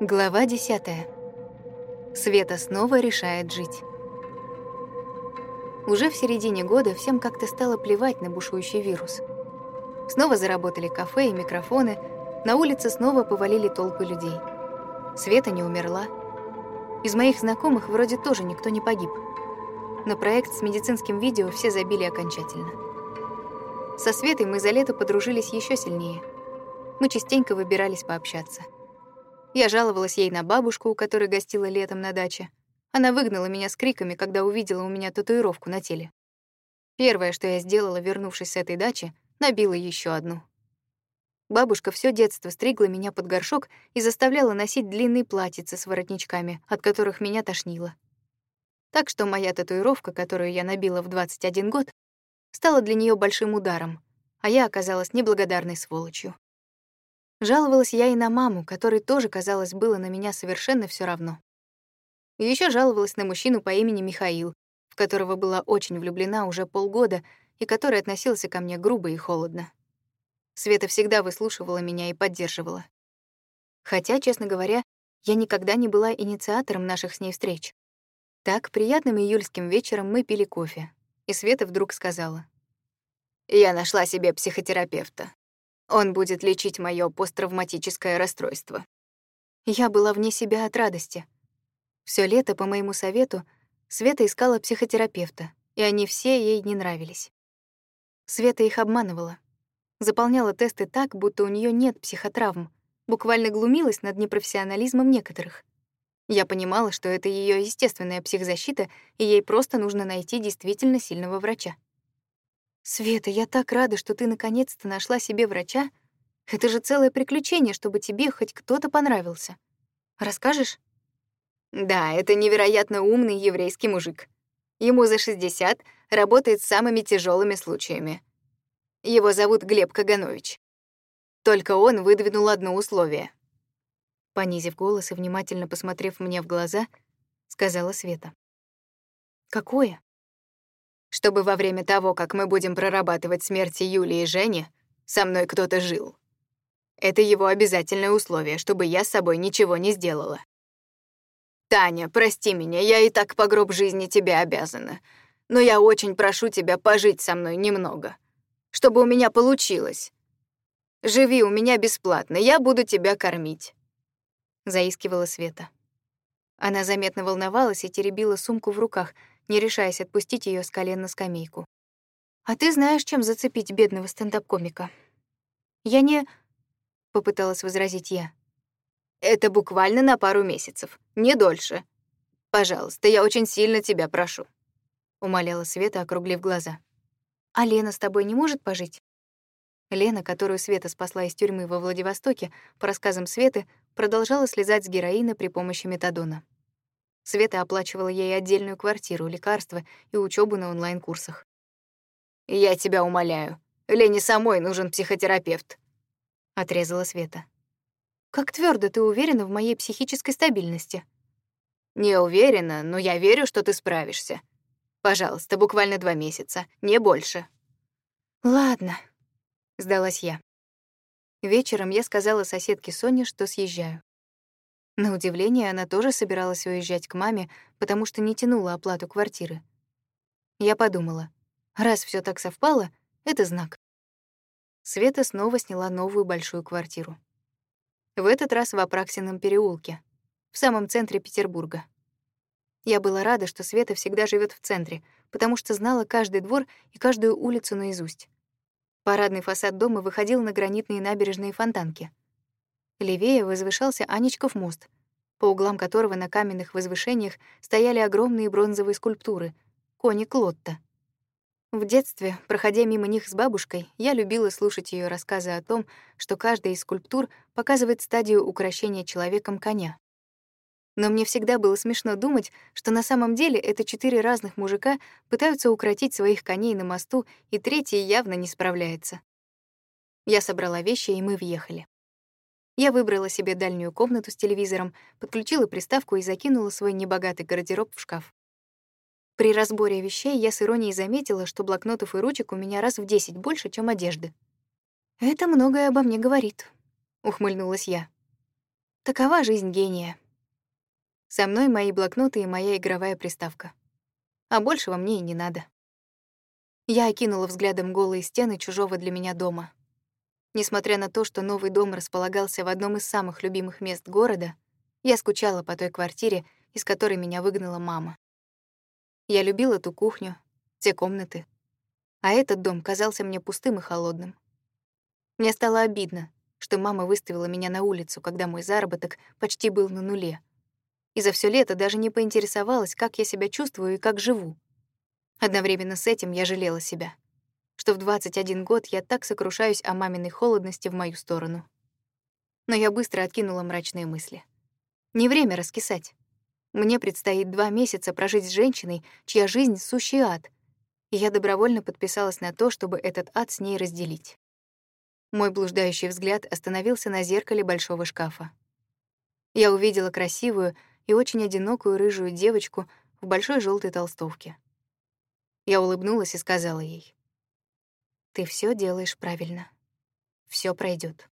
Глава 10. Света снова решает жить. Уже в середине года всем как-то стало плевать на бушующий вирус. Снова заработали кафе и микрофоны, на улице снова повалили толпы людей. Света не умерла. Из моих знакомых вроде тоже никто не погиб. На проект с медицинским видео все забили окончательно. Со Светой мы за лето подружились еще сильнее. Мы частенько выбирались пообщаться — я жаловалась ей на бабушку, у которой гостила летом на даче. Она выгнала меня с криками, когда увидела у меня татуировку на теле. Первое, что я сделала, вернувшись с этой дачи, набила еще одну. Бабушка все детство стригла меня под горшок и заставляла носить длинные платьица с воротничками, от которых меня тошнило. Так что моя татуировка, которую я набила в 21 год, стала для нее большим ударом, а я оказалась неблагодарной сволочью. Жаловалась я и на маму, которой тоже, казалось, было на меня совершенно все равно. Еще жаловалась на мужчину по имени Михаил, в которого была очень влюблена уже полгода и который относился ко мне грубо и холодно. Света всегда выслушивала меня и поддерживала. Хотя, честно говоря, я никогда не была инициатором наших с ней встреч. Так, приятным июльским вечером мы пили кофе, и Света вдруг сказала. «Я нашла себе психотерапевта. Он будет лечить моё посттравматическое расстройство. Я была вне себя от радости. Всё лето, по моему совету, Света искала психотерапевта, и они все ей не нравились. Света их обманывала. Заполняла тесты так, будто у неё нет психотравм, буквально глумилась над непрофессионализмом некоторых. Я понимала, что это её естественная психзащита, и ей просто нужно найти действительно сильного врача. «Света, я так рада, что ты наконец-то нашла себе врача. Это же целое приключение, чтобы тебе хоть кто-то понравился. Расскажешь?» «Да, это невероятно умный еврейский мужик. Ему за 60, работает с самыми тяжелыми случаями. Его зовут Глеб Каганович. Только он выдвинул одно условие». Понизив голос и внимательно посмотрев мне в глаза, сказала Света. «Какое?» Чтобы во время того, как мы будем прорабатывать смерти Юли и Жени, со мной кто-то жил. Это его обязательное условие, чтобы я с собой ничего не сделала. Таня, прости меня, я и так по гроб жизни тебе обязана. Но я очень прошу тебя пожить со мной немного. Чтобы у меня получилось. Живи у меня бесплатно, я буду тебя кормить. Заискивала Света. Она заметно волновалась и теребила сумку в руках — не решаясь отпустить ее с колен на скамейку. «А ты знаешь, чем зацепить бедного стендап-комика?» «Я не...» — попыталась возразить я. «Это буквально на пару месяцев, не дольше. Пожалуйста, я очень сильно тебя прошу», — умоляла Света, округлив глаза. «А Лена с тобой не может пожить?» Лена, которую Света спасла из тюрьмы во Владивостоке, по рассказам Светы, продолжала слезать с героина при помощи метадона. Света оплачивала ей отдельную квартиру, лекарства и учебу на онлайн-курсах. «Я тебя умоляю, Лене самой нужен психотерапевт», — отрезала Света. «Как твердо ты уверена в моей психической стабильности?» «Не уверена, но я верю, что ты справишься. Пожалуйста, буквально два месяца, не больше». «Ладно», — сдалась я. Вечером я сказала соседке Соне, что съезжаю. На удивление, она тоже собиралась уезжать к маме, потому что не тянула оплату квартиры. Я подумала, раз все так совпало, это знак. Света снова сняла новую большую квартиру. В этот раз в Апраксином переулке, в самом центре Петербурга. Я была рада, что Света всегда живет в центре, потому что знала каждый двор и каждую улицу наизусть. Парадный фасад дома выходил на гранитные набережные фонтанки — Левее возвышался Анечков мост, по углам которого на каменных возвышениях стояли огромные бронзовые скульптуры — кони Клотта. В детстве, проходя мимо них с бабушкой, я любила слушать ее рассказы о том, что каждая из скульптур показывает стадию укрощения человеком коня. Но мне всегда было смешно думать, что на самом деле это четыре разных мужика пытаются укротить своих коней на мосту, и третий явно не справляется. Я собрала вещи, и мы въехали. Я выбрала себе дальнюю комнату с телевизором, подключила приставку и закинула свой небогатый гардероб в шкаф. При разборе вещей я с иронией заметила, что блокнотов и ручек у меня раз в десять больше, чем одежды. «Это многое обо мне говорит», — ухмыльнулась я. Такова жизнь гения. Со мной мои блокноты и моя игровая приставка. А большего мне и не надо. Я окинула взглядом голые стены чужого для меня дома. Несмотря на то, что новый дом располагался в одном из самых любимых мест города, я скучала по той квартире, из которой меня выгнала мама. Я любила ту кухню, те комнаты. А этот дом казался мне пустым и холодным. Мне стало обидно, что мама выставила меня на улицу, когда мой заработок почти был на нуле. И за все лето даже не поинтересовалась, как я себя чувствую и как живу. Одновременно с этим я жалела себя, что в 21 год я так сокрушаюсь о маминой холодности в мою сторону. Но я быстро откинула мрачные мысли. Не время раскисать. Мне предстоит два месяца прожить с женщиной, чья жизнь — сущий ад, и я добровольно подписалась на то, чтобы этот ад с ней разделить. Мой блуждающий взгляд остановился на зеркале большого шкафа. Я увидела красивую и очень одинокую рыжую девочку в большой желтой толстовке. Я улыбнулась и сказала ей: "Ты все делаешь правильно. Все пройдет.